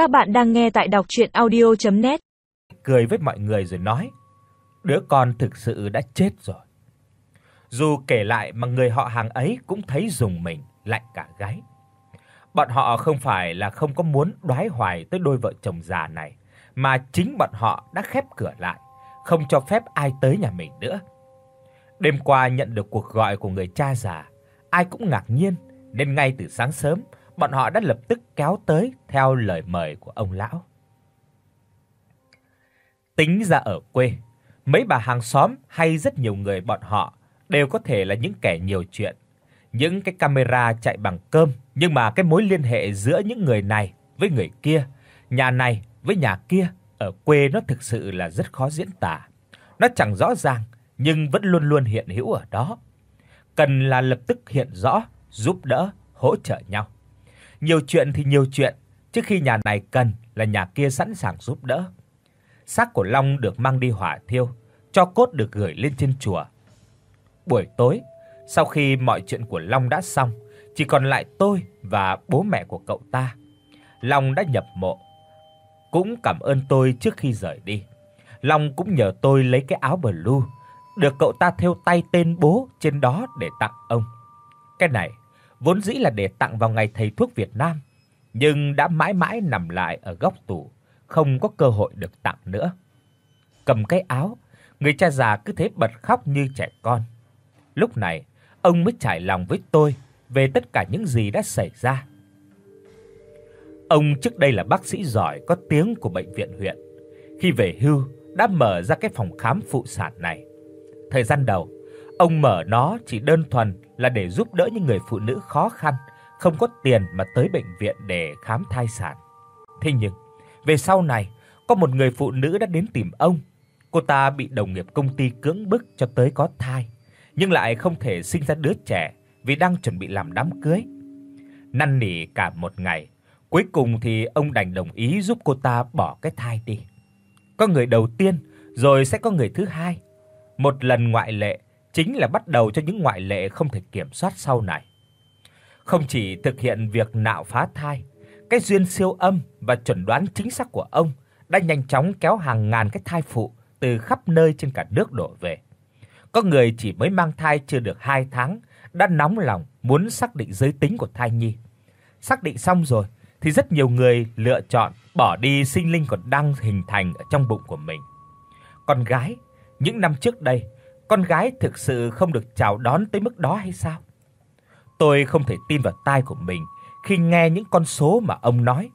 Các bạn đang nghe tại đọc docchuyenaudio.net. Cười với mọi người rồi nói: "Đứa con thực sự đã chết rồi." Dù kể lại mà người họ hàng ấy cũng thấy rùng mình, lạnh cả gáy. Bọn họ không phải là không có muốn đoái hoài tới đôi vợ chồng già này, mà chính bọn họ đã khép cửa lại, không cho phép ai tới nhà mình nữa. Đêm qua nhận được cuộc gọi của người cha già, ai cũng ngạc nhiên, nên ngay từ sáng sớm, bọn họ đã lập tức kéo tới theo lời mời của ông lão. Tính ra ở quê, mấy bà hàng xóm hay rất nhiều người bọn họ đều có thể là những kẻ nhiều chuyện. Những cái camera chạy bằng cơm, nhưng mà cái mối liên hệ giữa những người này với người kia, nhà này với nhà kia ở quê nó thực sự là rất khó diễn tả. Nó chẳng rõ ràng nhưng vẫn luôn luôn hiện hữu ở đó. Cần là lập tức hiện rõ, giúp đỡ, hỗ trợ nhau. Nhiều chuyện thì nhiều chuyện, trước khi nhà này cần là nhà kia sẵn sàng giúp đỡ. Xác của Long được mang đi hỏa thiêu, cho cốt được gửi lên trên chùa. Buổi tối, sau khi mọi chuyện của Long đã xong, chỉ còn lại tôi và bố mẹ của cậu ta. Long đã nhập mộ, cũng cảm ơn tôi trước khi rời đi. Long cũng nhờ tôi lấy cái áo blue được cậu ta thêu tay tên bố trên đó để tặng ông. Cái này vốn dĩ là để tặng vào ngày thầy thuốc Việt Nam, nhưng đã mãi mãi nằm lại ở góc tủ, không có cơ hội được tặng nữa. Cầm cái áo, người cha già cứ thế bật khóc như trẻ con. Lúc này, ông mới trải lòng với tôi về tất cả những gì đã xảy ra. Ông trước đây là bác sĩ giỏi có tiếng của bệnh viện huyện. Khi về hưu, đã mở ra cái phòng khám phụ sản này. Thời gian đầu, ông mở nó chỉ đơn thuần là để giúp đỡ những người phụ nữ khó khăn, không có tiền mà tới bệnh viện để khám thai sản. Thế nhưng, về sau này, có một người phụ nữ đã đến tìm ông. Cô ta bị đồng nghiệp công ty cưỡng bức cho tới có thai, nhưng lại không thể sinh ra đứa trẻ vì đang chuẩn bị làm đám cưới. Năn nỉ cả một ngày, cuối cùng thì ông đành đồng ý giúp cô ta bỏ cái thai đi. Có người đầu tiên, rồi sẽ có người thứ hai. Một lần ngoại lệ chính là bắt đầu cho những ngoại lệ không thể kiểm soát sau này. Không chỉ thực hiện việc nạo phá thai, cái duyên siêu âm và chuẩn đoán chính xác của ông đã nhanh chóng kéo hàng ngàn cái thai phụ từ khắp nơi trên cả nước đổ về. Có người chỉ mới mang thai chưa được 2 tháng đã nóng lòng muốn xác định giới tính của thai nhi. Xác định xong rồi thì rất nhiều người lựa chọn bỏ đi sinh linh còn đang hình thành ở trong bụng của mình. Con gái, những năm trước đây, con gái thực sự không được chào đón tới mức đó hay sao? Tôi không thể tin vào tai của mình khi nghe những con số mà ông nói.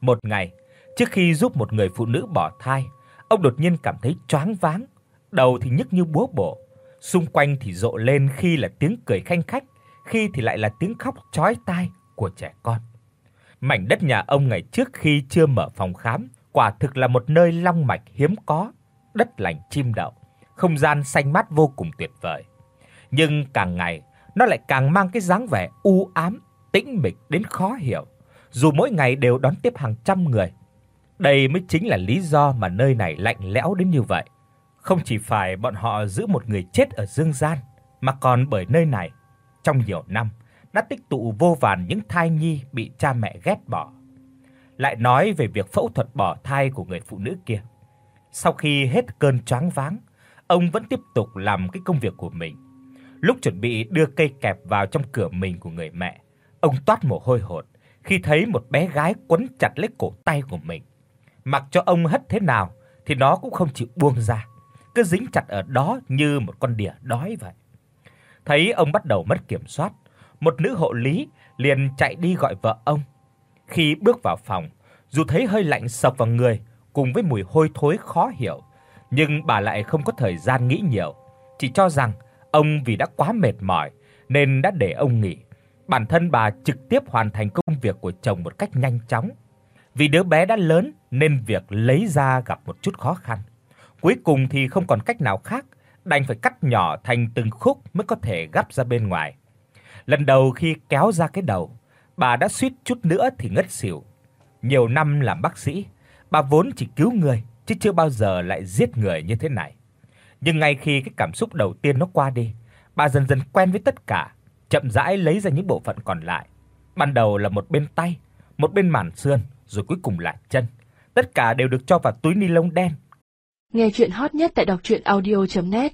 Một ngày, trước khi giúp một người phụ nữ bỏ thai, ông đột nhiên cảm thấy choáng váng, đầu thì nhức như búa bổ, xung quanh thì rộ lên khi là tiếng cười khanh khách, khi thì lại là tiếng khóc chói tai của trẻ con. Mảnh đất nhà ông ngày trước khi chưa mở phòng khám, quả thực là một nơi long mạch hiếm có, đất lành chim đậu, không gian xanh mát vô cùng tuyệt vời. Nhưng càng ngày, nó lại càng mang cái dáng vẻ u ám, tĩnh mịch đến khó hiểu, dù mỗi ngày đều đón tiếp hàng trăm người. Đây mới chính là lý do mà nơi này lạnh lẽo đến như vậy. Không chỉ phải bọn họ giữ một người chết ở dương gian, mà còn bởi nơi này trong nhiều năm đã tích tụ vô vàn những thai nhi bị cha mẹ ghét bỏ. Lại nói về việc phẫu thuật bỏ thai của người phụ nữ kia. Sau khi hết cơn choáng váng, ông vẫn tiếp tục làm cái công việc của mình. Lúc chuẩn bị đưa cây kẹp vào trong cửa mình của người mẹ, ông toát mồ hôi hột khi thấy một bé gái quấn chặt lấy cổ tay của mình. Mặc cho ông hất thế nào thì nó cũng không chịu buông ra, cứ dính chặt ở đó như một con đỉa đói vậy. Thấy ông bắt đầu mất kiểm soát, một nữ hộ lý liền chạy đi gọi vợ ông. Khi bước vào phòng, dù thấy hơi lạnh sộc vào người cùng với mùi hôi thối khó hiểu, nhưng bà lại không có thời gian nghĩ nhiều, chỉ cho rằng ông vì đã quá mệt mỏi nên đã để ông nghỉ. Bản thân bà trực tiếp hoàn thành công việc của chồng một cách nhanh chóng. Vì đứa bé đã lớn nên việc lấy ra gặp một chút khó khăn. Cuối cùng thì không còn cách nào khác, đành phải cắt nhỏ thành từng khúc mới có thể gắp ra bên ngoài. Lần đầu khi kéo ra cái đầu, bà đã suýt chút nữa thì ngất xỉu. Nhiều năm làm bác sĩ, bà vốn chỉ cứu người chứ chưa bao giờ lại giết người như thế này. Nhưng ngay khi cái cảm xúc đầu tiên nó qua đi, bà dần dần quen với tất cả, chậm rãi lấy ra những bộ phận còn lại. Ban đầu là một bên tay, một bên màn xương, rồi cuối cùng là chân. Tất cả đều được cho vào túi ni lông đen. Nghe truyện hot nhất tại doctruyenaudio.net